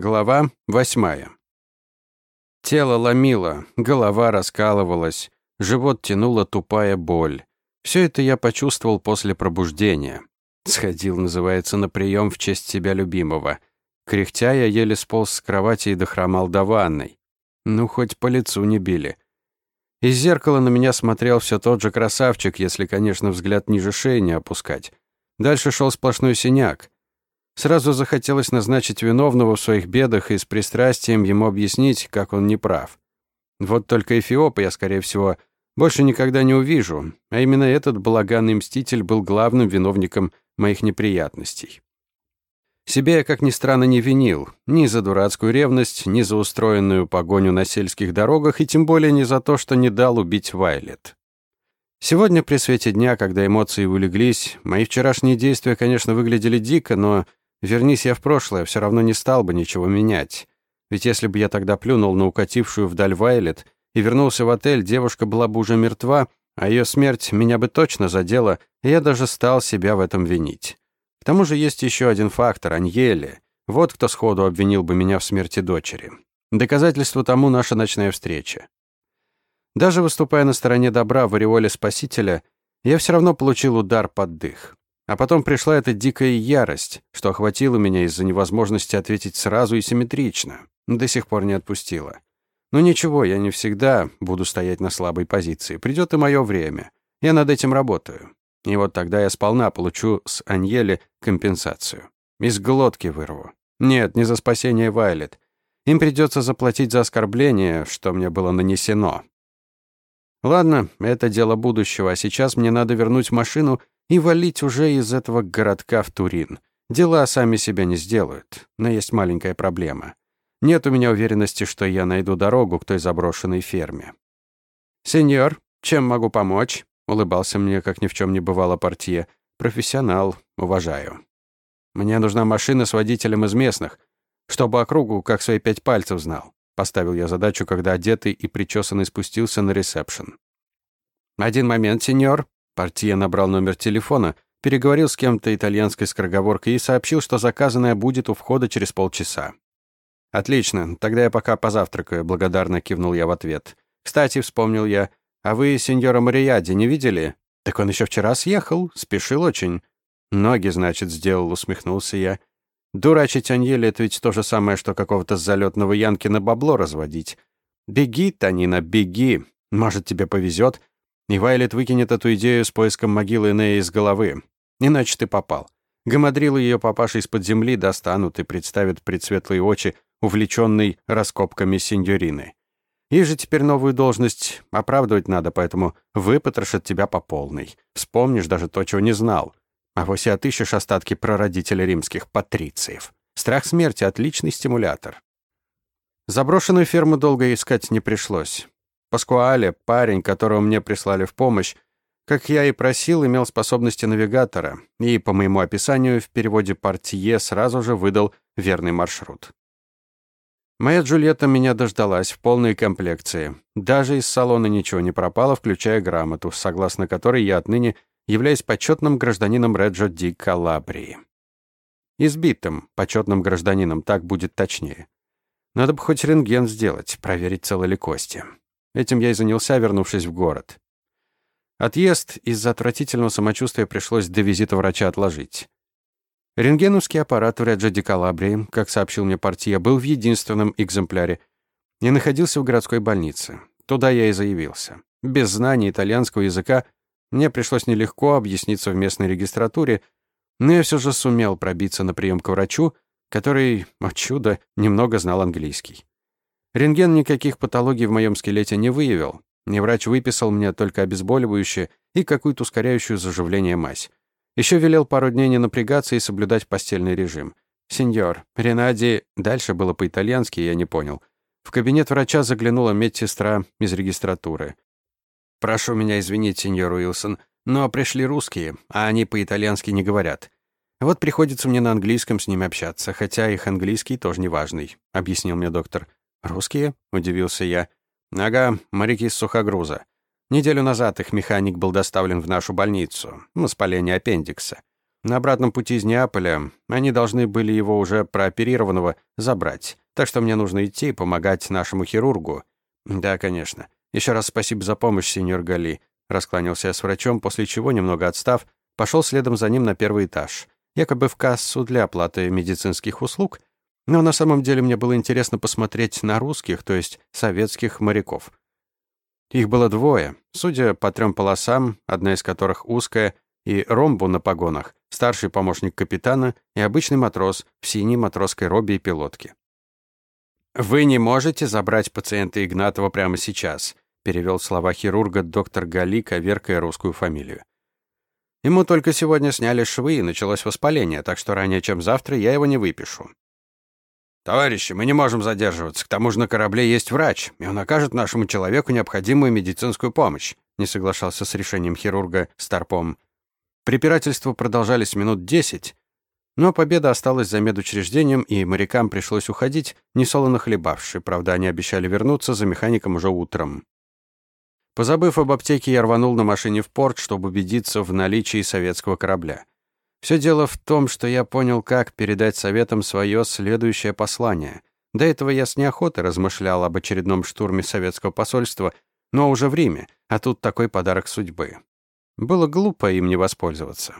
Глава восьмая. Тело ломило, голова раскалывалась, живот тянула тупая боль. Все это я почувствовал после пробуждения. Сходил, называется, на прием в честь себя любимого. Кряхтя я еле сполз с кровати и дохромал до ванной. Ну, хоть по лицу не били. Из зеркала на меня смотрел все тот же красавчик, если, конечно, взгляд ниже шеи не опускать. Дальше шел сплошной синяк. Сразу захотелось назначить виновного в своих бедах и с пристрастием ему объяснить, как он неправ. Вот только Эфиопа я, скорее всего, больше никогда не увижу, а именно этот балаганный мститель был главным виновником моих неприятностей. Себе я, как ни странно, не винил. Ни за дурацкую ревность, ни за устроенную погоню на сельских дорогах, и тем более не за то, что не дал убить Вайлет. Сегодня при свете дня, когда эмоции улеглись, мои вчерашние действия, конечно, выглядели дико, но Вернись я в прошлое, все равно не стал бы ничего менять. Ведь если бы я тогда плюнул на укатившую вдаль Вайлет и вернулся в отель, девушка была бы уже мертва, а ее смерть меня бы точно задела, и я даже стал себя в этом винить. К тому же есть еще один фактор — Аньеле. Вот кто сходу обвинил бы меня в смерти дочери. Доказательство тому наша ночная встреча. Даже выступая на стороне добра в ореоле Спасителя, я все равно получил удар под дых. А потом пришла эта дикая ярость, что охватила меня из-за невозможности ответить сразу и симметрично. До сих пор не отпустила. Но ничего, я не всегда буду стоять на слабой позиции. Придет и мое время. Я над этим работаю. И вот тогда я сполна получу с Аньели компенсацию. Из глотки вырву. Нет, не за спасение Вайлет. Им придется заплатить за оскорбление, что мне было нанесено. Ладно, это дело будущего, а сейчас мне надо вернуть машину и валить уже из этого городка в Турин. Дела сами себя не сделают, но есть маленькая проблема. Нет у меня уверенности, что я найду дорогу к той заброшенной ферме. «Сеньор, чем могу помочь?» — улыбался мне, как ни в чем не бывало портье. «Профессионал, уважаю. Мне нужна машина с водителем из местных, чтобы округу как свои пять пальцев знал». Поставил я задачу, когда одетый и причесанный спустился на ресепшн. «Один момент, сеньор», Портье набрал номер телефона, переговорил с кем-то итальянской скороговоркой и сообщил, что заказанное будет у входа через полчаса. «Отлично, тогда я пока позавтракаю», — благодарно кивнул я в ответ. «Кстати, вспомнил я, а вы сеньора Мариади не видели? Так он еще вчера съехал, спешил очень». «Ноги, значит, сделал», — усмехнулся я. «Дурачить Аньели — это ведь то же самое, что какого-то залетного Янки на бабло разводить. Беги, Танина, беги. Может, тебе повезет, и Вайлет выкинет эту идею с поиском могилы Неи из головы. Иначе ты попал. Гамадрилы ее папаши из-под земли достанут и представят предсветлые очи, увлеченной раскопками сеньорины. Ей же теперь новую должность оправдывать надо, поэтому выпотрошат тебя по полной. Вспомнишь даже то, чего не знал. А и отыщешь остатки прародителя римских патрициев. Страх смерти — отличный стимулятор. Заброшенную ферму долго искать не пришлось. Паскуале, парень, которого мне прислали в помощь, как я и просил, имел способности навигатора и, по моему описанию, в переводе «портье» сразу же выдал верный маршрут. Моя Джульетта меня дождалась в полной комплекции. Даже из салона ничего не пропало, включая грамоту, согласно которой я отныне являюсь почетным гражданином Реджо Ди Калабрии. Избитым почетным гражданином, так будет точнее. Надо бы хоть рентген сделать, проверить, целы ли кости. Этим я и занялся, вернувшись в город. Отъезд из-за отвратительного самочувствия пришлось до визита врача отложить. Рентгеновский аппарат в Реджо ди Калабрии, как сообщил мне партия, был в единственном экземпляре и находился в городской больнице. Туда я и заявился. Без знаний итальянского языка мне пришлось нелегко объясниться в местной регистратуре, но я все же сумел пробиться на прием к врачу, который, о чудо, немного знал английский. Рентген никаких патологий в моем скелете не выявил. И врач выписал мне только обезболивающее и какую-то ускоряющую заживление мазь. Еще велел пару дней не напрягаться и соблюдать постельный режим. «Сеньор, Ренади...» Дальше было по-итальянски, я не понял. В кабинет врача заглянула медсестра из регистратуры. «Прошу меня извинить, сеньор Уилсон, но пришли русские, а они по-итальянски не говорят. Вот приходится мне на английском с ними общаться, хотя их английский тоже неважный», — объяснил мне доктор. «Русские?» — удивился я. «Ага, моряки с сухогруза. Неделю назад их механик был доставлен в нашу больницу. Воспаление аппендикса. На обратном пути из Неаполя они должны были его уже прооперированного забрать. Так что мне нужно идти и помогать нашему хирургу. Да, конечно. Еще раз спасибо за помощь, сеньор Гали. Раскланялся я с врачом, после чего, немного отстав, пошел следом за ним на первый этаж. Якобы в кассу для оплаты медицинских услуг. Но на самом деле мне было интересно посмотреть на русских, то есть советских моряков. Их было двое, судя по трем полосам, одна из которых узкая, и ромбу на погонах, старший помощник капитана и обычный матрос в синей матросской робе и пилотке. «Вы не можете забрать пациента Игнатова прямо сейчас», перевел слова хирурга доктор Гали, коверкая русскую фамилию. Ему только сегодня сняли швы и началось воспаление, так что ранее, чем завтра, я его не выпишу. «Товарищи, мы не можем задерживаться. К тому же на корабле есть врач, и он окажет нашему человеку необходимую медицинскую помощь», не соглашался с решением хирурга Старпом. Препирательства продолжались минут десять, но победа осталась за медучреждением, и морякам пришлось уходить, несолоно хлебавши. Правда, они обещали вернуться за механиком уже утром. Позабыв об аптеке, я рванул на машине в порт, чтобы убедиться в наличии советского корабля. Все дело в том, что я понял, как передать советам свое следующее послание. До этого я с неохотой размышлял об очередном штурме советского посольства, но уже в Риме, а тут такой подарок судьбы. Было глупо им не воспользоваться.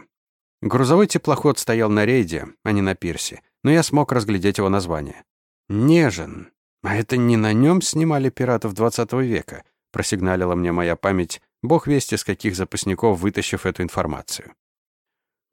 Грузовой теплоход стоял на рейде, а не на пирсе, но я смог разглядеть его название. «Нежен». А это не на нем снимали пиратов 20 века, просигналила мне моя память, бог вести с каких запасников, вытащив эту информацию.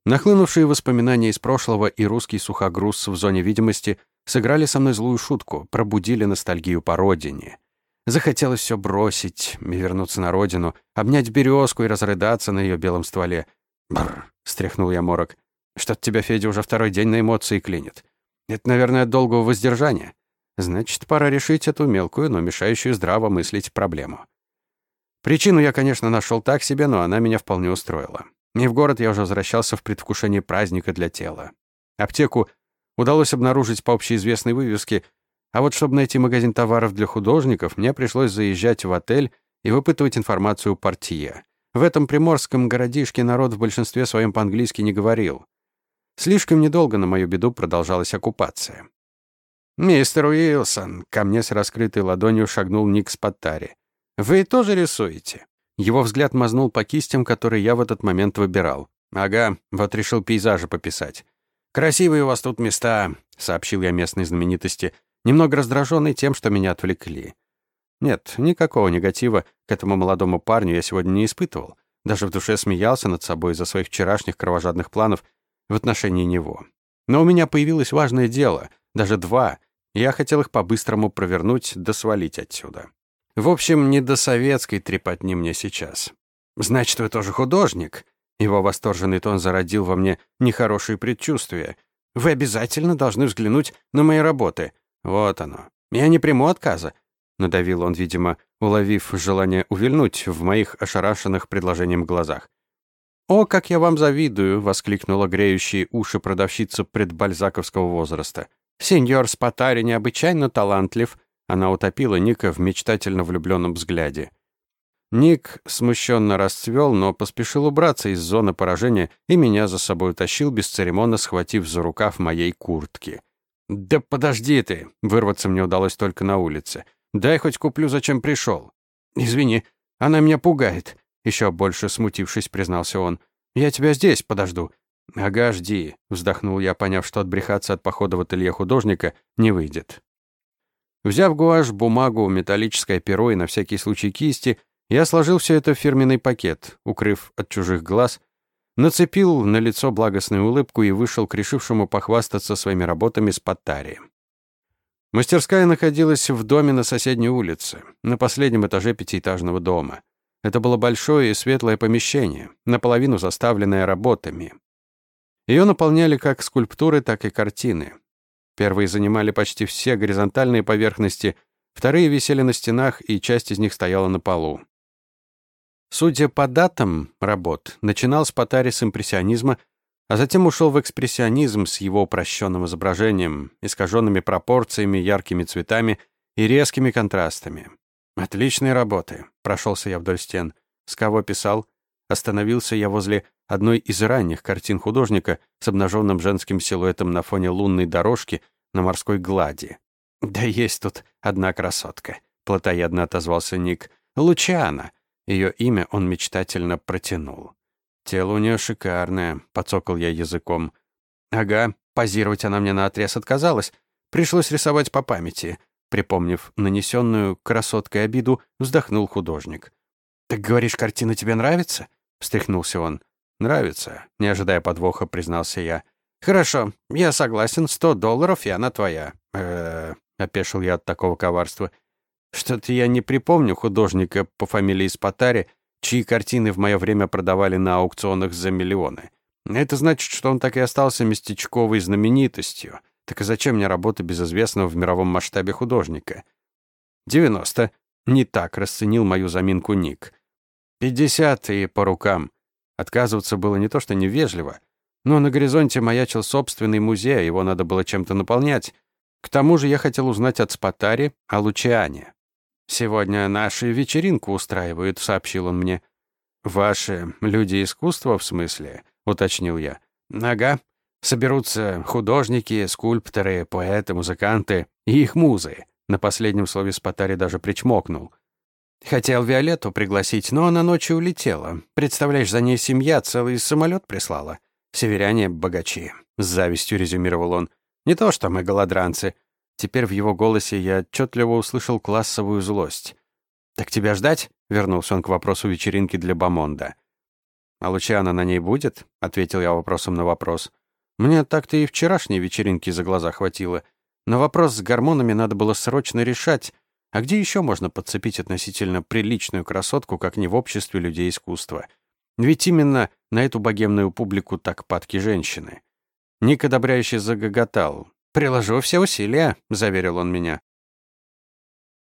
Нахлынувшие воспоминания из прошлого и русский сухогруз в зоне видимости сыграли со мной злую шутку, пробудили ностальгию по родине. Захотелось все бросить и вернуться на родину, обнять березку и разрыдаться на ее белом стволе. Бррр, стряхнул я морок. Что-то тебя, Федя, уже второй день на эмоции клинит. Это, наверное, от долгого воздержания. Значит, пора решить эту мелкую, но мешающую здраво мыслить проблему. Причину я, конечно, нашел так себе, но она меня вполне устроила. И в город я уже возвращался в предвкушении праздника для тела. Аптеку удалось обнаружить по общеизвестной вывеске а вот чтобы найти магазин товаров для художников, мне пришлось заезжать в отель и выпытывать информацию у портье. В этом приморском городишке народ в большинстве своем по-английски не говорил. Слишком недолго на мою беду продолжалась оккупация. «Мистер Уилсон», — ко мне с раскрытой ладонью шагнул Ник Спаттари. «Вы тоже рисуете?» Его взгляд мазнул по кистям, которые я в этот момент выбирал. «Ага, вот решил пейзажи пописать». «Красивые у вас тут места», — сообщил я местной знаменитости, немного раздраженный тем, что меня отвлекли. Нет, никакого негатива к этому молодому парню я сегодня не испытывал. Даже в душе смеялся над собой из-за своих вчерашних кровожадных планов в отношении него. Но у меня появилось важное дело, даже два, и я хотел их по-быстрому провернуть да свалить отсюда. В общем, не до советской трепотни мне сейчас. «Значит, вы тоже художник?» Его восторженный тон зародил во мне нехорошие предчувствия. «Вы обязательно должны взглянуть на мои работы. «Вот оно. Я не приму отказа», — надавил он, видимо, уловив желание увильнуть в моих ошарашенных предложением глазах. «О, как я вам завидую!» — воскликнула греющие уши продавщица предбальзаковского возраста. «Сеньор Спатари необычайно талантлив», — она утопила Ника в мечтательно влюбленном взгляде. Ник смущенно расцвел, но поспешил убраться из зоны поражения и меня за собой утащил, бесцеремонно схватив за рукав моей куртки. «Да подожди ты!» — вырваться мне удалось только на улице. «Дай хоть куплю, зачем пришел». «Извини, она меня пугает», — еще больше смутившись, признался он. «Я тебя здесь подожду». «Ага, жди», — вздохнул я, поняв, что отбрехаться от похода в ателье художника не выйдет. Взяв гуашь, бумагу, металлическое перо и на всякий случай кисти, я сложил все это в фирменный пакет, укрыв от чужих глаз нацепил на лицо благостную улыбку и вышел к решившему похвастаться своими работами с Паттари. Мастерская находилась в доме на соседней улице, на последнем этаже пятиэтажного дома. Это было большое и светлое помещение, наполовину заставленное работами. Ее наполняли как скульптуры, так и картины. Первые занимали почти все горизонтальные поверхности, вторые висели на стенах, и часть из них стояла на полу. Судя по датам работ, начинал с Патари с импрессионизма, а затем ушел в экспрессионизм с его упрощенным изображением, искаженными пропорциями, яркими цветами и резкими контрастами. «Отличные работы», — прошелся я вдоль стен. «С кого писал?» Остановился я возле одной из ранних картин художника с обнаженным женским силуэтом на фоне лунной дорожки на морской глади. «Да есть тут одна красотка», — плотоядно отозвался Ник. «Лучана». Ее имя он мечтательно протянул. «Тело у нее шикарное», — подсокал я языком. «Ага, позировать она мне наотрез отказалась. Пришлось рисовать по памяти». Припомнив нанесенную красоткой обиду, вздохнул художник. «Так говоришь, картина тебе нравится?» — встряхнулся он. «Нравится», — не ожидая подвоха, признался я. «Хорошо, я согласен, сто долларов, и она твоя». Э -э, опешил я от такого коварства. «Что-то я не припомню художника по фамилии Спатари, чьи картины в мое время продавали на аукционах за миллионы. Это значит, что он так и остался местечковой знаменитостью. Так и зачем мне работа безызвестного в мировом масштабе художника? Девяносто. Не так расценил мою заминку Ник. Пятьдесят и по рукам. Отказываться было не то что невежливо, но на горизонте маячил собственный музей, а его надо было чем-то наполнять. К тому же я хотел узнать от Спатари о Лучиане. «Сегодня наши вечеринку устраивают», — сообщил он мне. «Ваши люди искусства, в смысле?» — уточнил я. «Ага. Соберутся художники, скульпторы, поэты, музыканты и их музы». На последнем слове Спатари даже причмокнул. Хотел Виолетту пригласить, но она ночью улетела. Представляешь, за ней семья целый самолет прислала. Северяне — богачи. С завистью резюмировал он. Не то что мы голодранцы. Теперь в его голосе я отчетливо услышал классовую злость. «Так тебя ждать?» — вернулся он к вопросу вечеринки для Бамонда. «А Лучана на ней будет?» — ответил я вопросом на вопрос. «Мне так-то и вчерашней вечеринки за глаза хватило. Но вопрос с гормонами надо было срочно решать. А где еще можно подцепить относительно приличную красотку, как не в обществе людей искусства? Ведь именно на эту богемную публику так падки женщины». Ник одобряюще загоготал. «Приложу все усилия», — заверил он меня.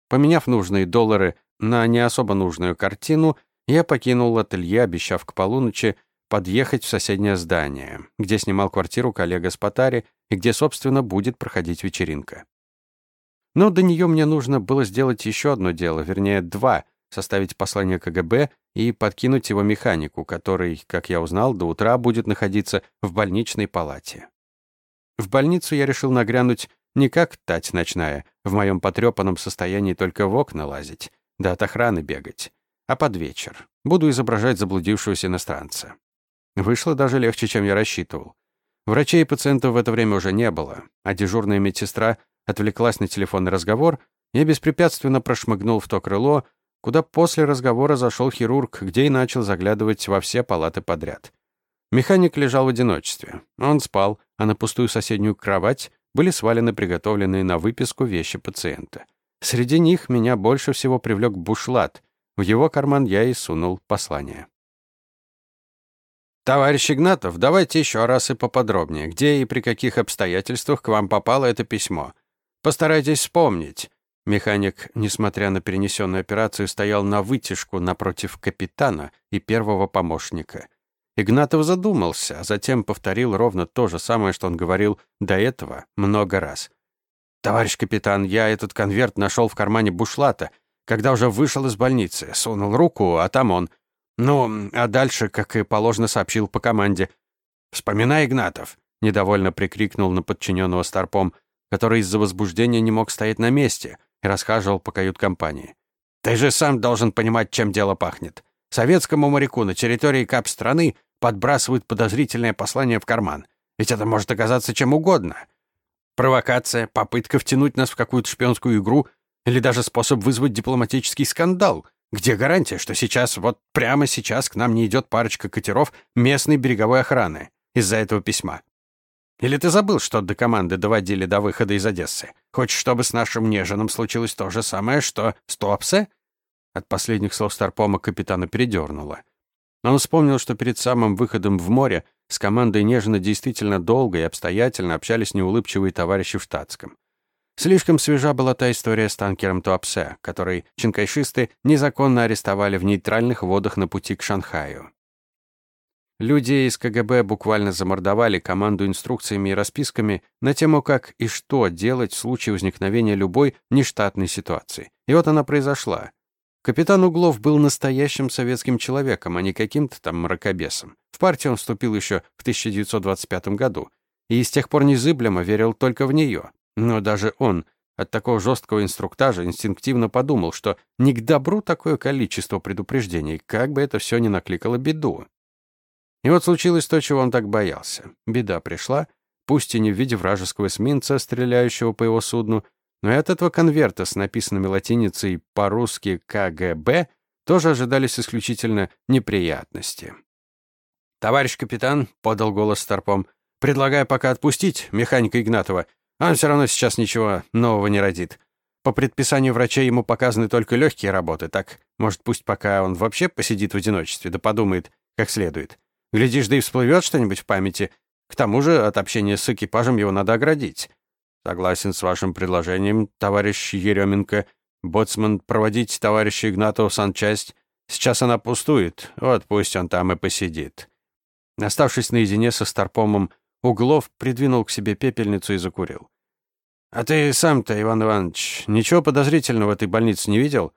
Поменяв нужные доллары на не особо нужную картину, я покинул ателье, обещав к полуночи подъехать в соседнее здание, где снимал квартиру коллега Спатари и где, собственно, будет проходить вечеринка. Но до нее мне нужно было сделать еще одно дело, вернее, два — составить послание КГБ и подкинуть его механику, который, как я узнал, до утра будет находиться в больничной палате. В больницу я решил нагрянуть не как тать ночная, в моем потрепанном состоянии только в окна лазить, да от охраны бегать, а под вечер. Буду изображать заблудившегося иностранца. Вышло даже легче, чем я рассчитывал. Врачей и пациентов в это время уже не было, а дежурная медсестра отвлеклась на телефонный разговор, я беспрепятственно прошмыгнул в то крыло, куда после разговора зашел хирург, где и начал заглядывать во все палаты подряд. Механик лежал в одиночестве. Он спал, а на пустую соседнюю кровать были свалены приготовленные на выписку вещи пациента. Среди них меня больше всего привлек бушлат. В его карман я и сунул послание. «Товарищ Игнатов, давайте еще раз и поподробнее. Где и при каких обстоятельствах к вам попало это письмо? Постарайтесь вспомнить». Механик, несмотря на перенесенную операцию, стоял на вытяжку напротив капитана и первого помощника. Игнатов задумался, а затем повторил ровно то же самое, что он говорил до этого много раз. «Товарищ капитан, я этот конверт нашел в кармане бушлата, когда уже вышел из больницы, сунул руку, а там он. Ну, а дальше, как и положено, сообщил по команде. «Вспоминай, Игнатов!» — недовольно прикрикнул на подчиненного Старпом, который из-за возбуждения не мог стоять на месте и расхаживал по кают-компании. «Ты же сам должен понимать, чем дело пахнет. Советскому моряку на территории кап-страны подбрасывают подозрительное послание в карман. Ведь это может оказаться чем угодно. Провокация, попытка втянуть нас в какую-то шпионскую игру или даже способ вызвать дипломатический скандал. Где гарантия, что сейчас, вот прямо сейчас к нам не идет парочка катеров местной береговой охраны из-за этого письма? Или ты забыл, что до команды доводили до выхода из Одессы? Хочешь, чтобы с нашим Нежином случилось то же самое, что с Туапсе?» От последних слов Старпома капитана передернуло. Он вспомнил, что перед самым выходом в море с командой Нежина действительно долго и обстоятельно общались неулыбчивые товарищи в штатском. Слишком свежа была та история с танкером Туапсе, который чинкайшисты незаконно арестовали в нейтральных водах на пути к Шанхаю. Люди из КГБ буквально замордовали команду инструкциями и расписками на тему, как и что делать в случае возникновения любой нештатной ситуации. И вот она произошла. Капитан Углов был настоящим советским человеком, а не каким-то там мракобесом. В партию он вступил еще в 1925 году, и с тех пор незыблемо верил только в нее. Но даже он от такого жесткого инструктажа инстинктивно подумал, что не к добру такое количество предупреждений, как бы это все ни накликало беду. И вот случилось то, чего он так боялся. Беда пришла, пусть и не в виде вражеского эсминца, стреляющего по его судну, но и от этого конверта с написанными латиницей по-русски КГБ тоже ожидались исключительно неприятности. «Товарищ капитан», — подал голос Старпом, — «предлагаю пока отпустить механика Игнатова. Он все равно сейчас ничего нового не родит. По предписанию врачей ему показаны только легкие работы, так, может, пусть пока он вообще посидит в одиночестве, да подумает как следует. Глядишь, да и всплывет что-нибудь в памяти. К тому же от общения с экипажем его надо оградить. Согласен с вашим предложением, товарищ Еременко. Боцман, проводить товарища Игнатова санчасть. Сейчас она пустует, вот пусть он там и посидит». Оставшись наедине со Старпомом, Углов придвинул к себе пепельницу и закурил. «А ты сам-то, Иван Иванович, ничего подозрительного в этой больнице не видел?»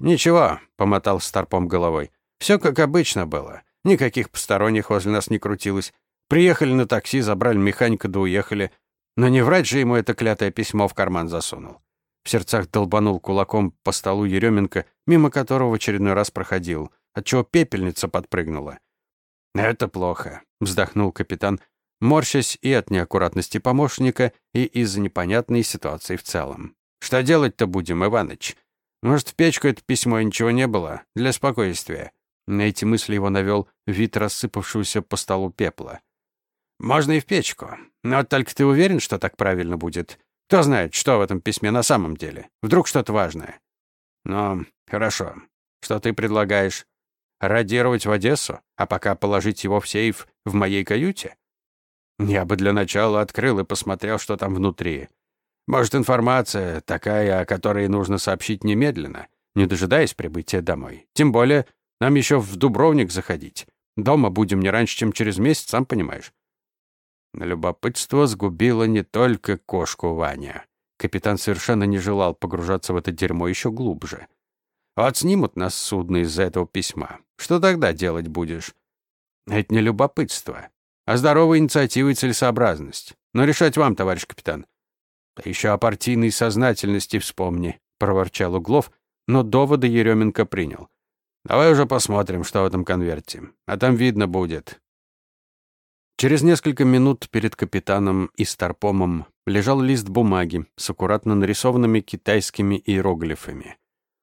«Ничего», — помотал Старпом головой. «Все как обычно было. Никаких посторонних возле нас не крутилось. Приехали на такси, забрали механика да уехали. Но не врать же ему это клятое письмо в карман засунул. В сердцах долбанул кулаком по столу Еременко, мимо которого в очередной раз проходил, отчего пепельница подпрыгнула. «Это плохо», — вздохнул капитан, морщась и от неаккуратности помощника, и из-за непонятной ситуации в целом. «Что делать-то будем, Иваныч? Может, в печку это письмо ничего не было? Для спокойствия?» На эти мысли его навел вид рассыпавшегося по столу пепла. «Можно и в печку. Но только ты уверен, что так правильно будет? Кто знает, что в этом письме на самом деле? Вдруг что-то важное?» «Ну, хорошо. Что ты предлагаешь? Радировать в Одессу, а пока положить его в сейф в моей каюте? Я бы для начала открыл и посмотрел, что там внутри. Может, информация такая, о которой нужно сообщить немедленно, не дожидаясь прибытия домой. Тем более, нам еще в Дубровник заходить. Дома будем не раньше, чем через месяц, сам понимаешь. Любопытство сгубило не только кошку Ваня. Капитан совершенно не желал погружаться в это дерьмо еще глубже. Вот снимут нас судно из-за этого письма. Что тогда делать будешь? Это не любопытство, а здоровая инициатива и целесообразность. Но решать вам, товарищ капитан. Да еще о партийной сознательности вспомни, проворчал Углов, но доводы Еременко принял. Давай уже посмотрим, что в этом конверте. А там видно будет. Через несколько минут перед капитаном и старпомом лежал лист бумаги с аккуратно нарисованными китайскими иероглифами.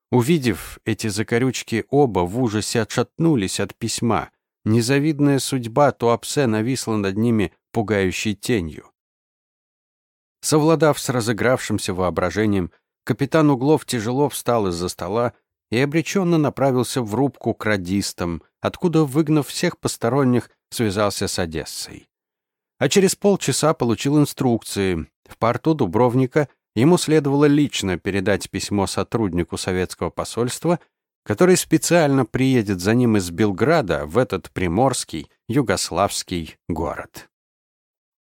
Увидев эти закорючки, оба в ужасе отшатнулись от письма. Незавидная судьба Туапсе нависла над ними пугающей тенью. Совладав с разыгравшимся воображением, капитан Углов тяжело встал из-за стола и обреченно направился в рубку к радистам, откуда, выгнав всех посторонних, связался с Одессой. А через полчаса получил инструкции. В порту Дубровника ему следовало лично передать письмо сотруднику советского посольства, который специально приедет за ним из Белграда в этот приморский югославский город.